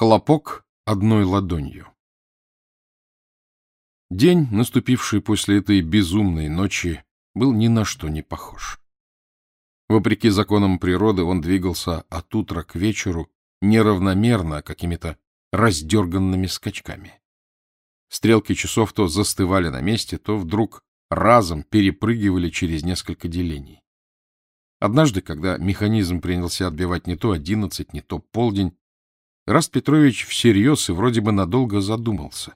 Хлопок одной ладонью. День, наступивший после этой безумной ночи, был ни на что не похож. Вопреки законам природы он двигался от утра к вечеру неравномерно, а какими-то раздерганными скачками. Стрелки часов то застывали на месте, то вдруг разом перепрыгивали через несколько делений. Однажды, когда механизм принялся отбивать не то одиннадцать, не то полдень, Раст Петрович всерьез и вроде бы надолго задумался.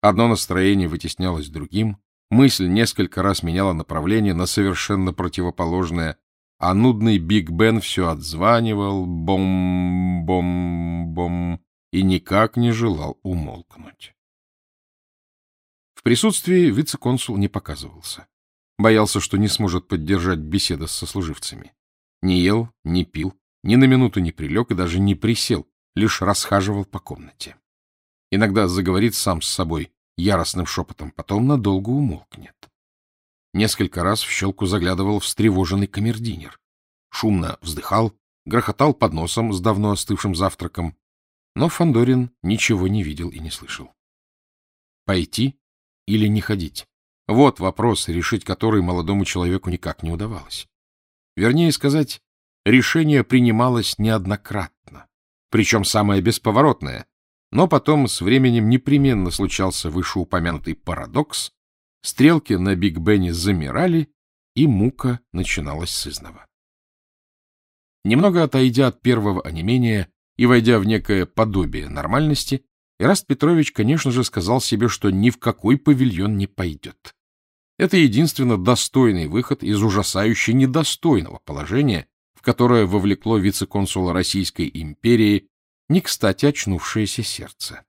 Одно настроение вытеснялось другим, мысль несколько раз меняла направление на совершенно противоположное, а нудный Биг Бен все отзванивал бом-бом-бом и никак не желал умолкнуть. В присутствии вице-консул не показывался. Боялся, что не сможет поддержать беседы с сослуживцами. Не ел, не пил, ни на минуту не прилег и даже не присел, лишь расхаживал по комнате. Иногда заговорит сам с собой яростным шепотом, потом надолго умолкнет. Несколько раз в щелку заглядывал встревоженный камердинер. Шумно вздыхал, грохотал под носом с давно остывшим завтраком, но Фандорин ничего не видел и не слышал. Пойти или не ходить? Вот вопрос, решить который молодому человеку никак не удавалось. Вернее сказать, решение принималось неоднократно причем самое бесповоротное. Но потом с временем непременно случался вышеупомянутый парадокс, стрелки на Биг Бене замирали, и мука начиналась с изного. Немного отойдя от первого онемения и войдя в некое подобие нормальности, Ираст Петрович, конечно же, сказал себе, что ни в какой павильон не пойдет. Это единственно достойный выход из ужасающе недостойного положения, которое вовлекло вице-консула Российской империи не кстати очнувшееся сердце.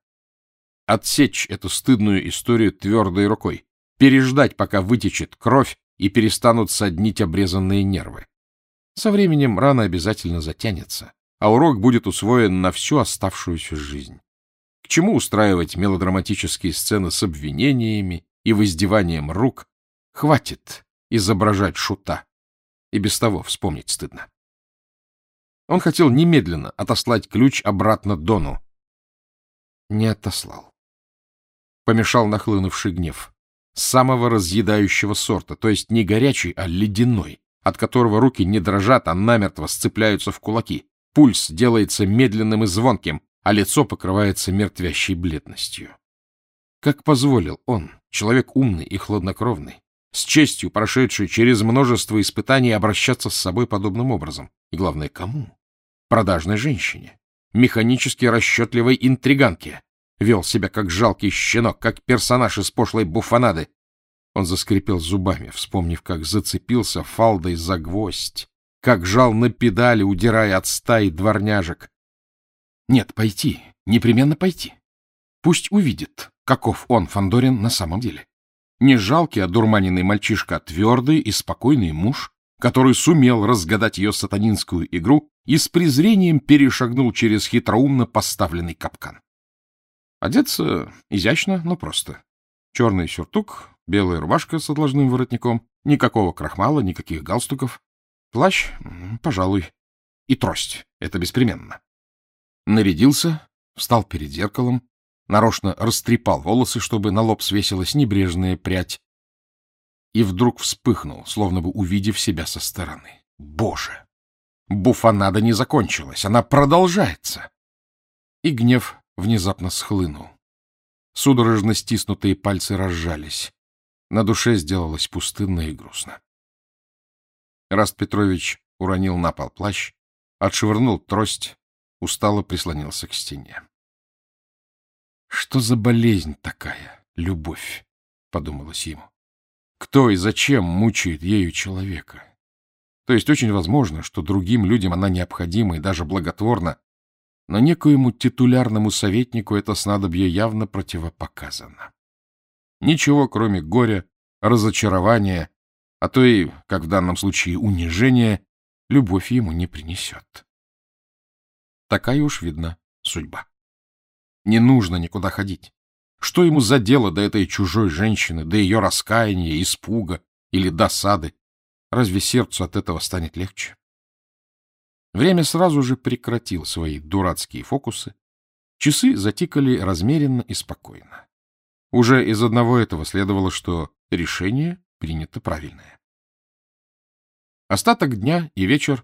Отсечь эту стыдную историю твердой рукой, переждать, пока вытечет кровь и перестанут соднить обрезанные нервы. Со временем рана обязательно затянется, а урок будет усвоен на всю оставшуюся жизнь. К чему устраивать мелодраматические сцены с обвинениями и воздеванием рук? Хватит изображать шута. И без того вспомнить стыдно. Он хотел немедленно отослать ключ обратно Дону. Не отослал. Помешал нахлынувший гнев. Самого разъедающего сорта, то есть не горячий, а ледяной, от которого руки не дрожат, а намертво сцепляются в кулаки. Пульс делается медленным и звонким, а лицо покрывается мертвящей бледностью. Как позволил он, человек умный и хладнокровный, с честью прошедший через множество испытаний, обращаться с собой подобным образом? И главное, кому? Продажной женщине, механически расчетливой интриганке. Вел себя как жалкий щенок, как персонаж из пошлой буфанады. Он заскрипел зубами, вспомнив, как зацепился фалдой за гвоздь, как жал на педали, удирая от стаи дворняжек. Нет, пойти, непременно пойти. Пусть увидит, каков он, Фандорин, на самом деле. Не жалкий, одурманенный мальчишка, а твердый и спокойный муж, который сумел разгадать ее сатанинскую игру и с презрением перешагнул через хитроумно поставленный капкан. Одеться изящно, но просто. Черный сюртук, белая рубашка с отложным воротником, никакого крахмала, никаких галстуков. Плащ, пожалуй, и трость. Это беспременно. Нарядился, встал перед зеркалом, нарочно растрепал волосы, чтобы на лоб свесилась небрежная прядь, и вдруг вспыхнул, словно бы увидев себя со стороны. Боже! Буфанада не закончилась, она продолжается. И гнев внезапно схлынул. Судорожно стиснутые пальцы разжались. На душе сделалось пустынно и грустно. Раст Петрович уронил на пол плащ, отшвырнул трость, устало прислонился к стене. «Что за болезнь такая, любовь?» — подумалось ему. «Кто и зачем мучает ею человека? То есть очень возможно, что другим людям она необходима и даже благотворна, но некоему титулярному советнику это снадобье явно противопоказано. Ничего, кроме горя, разочарования, а то и, как в данном случае, унижения, любовь ему не принесет. Такая уж видна судьба. Не нужно никуда ходить. Что ему за дело до этой чужой женщины, до ее раскаяния, испуга или досады? Разве сердцу от этого станет легче? Время сразу же прекратило свои дурацкие фокусы, Часы затикали размеренно и спокойно. Уже из одного этого следовало, что решение принято правильное. Остаток дня и вечер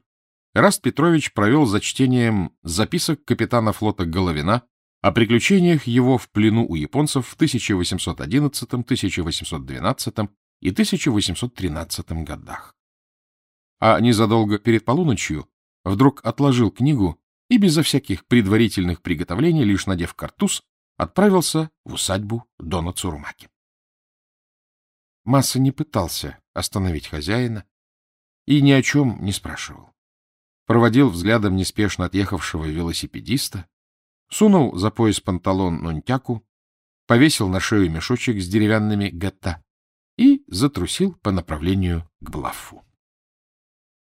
Раст Петрович провел за чтением записок капитана флота Головина о приключениях его в плену у японцев в 1811, 1812 и 1813 годах. А незадолго перед полуночью вдруг отложил книгу и безо всяких предварительных приготовлений, лишь надев картуз, отправился в усадьбу Дона Цурумаки. Масса не пытался остановить хозяина и ни о чем не спрашивал. Проводил взглядом неспешно отъехавшего велосипедиста, сунул за пояс панталон нонтяку, повесил на шею мешочек с деревянными гатта и затрусил по направлению к Блаффу.